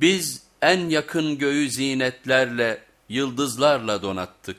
Biz en yakın göğü zinetlerle, yıldızlarla donattık.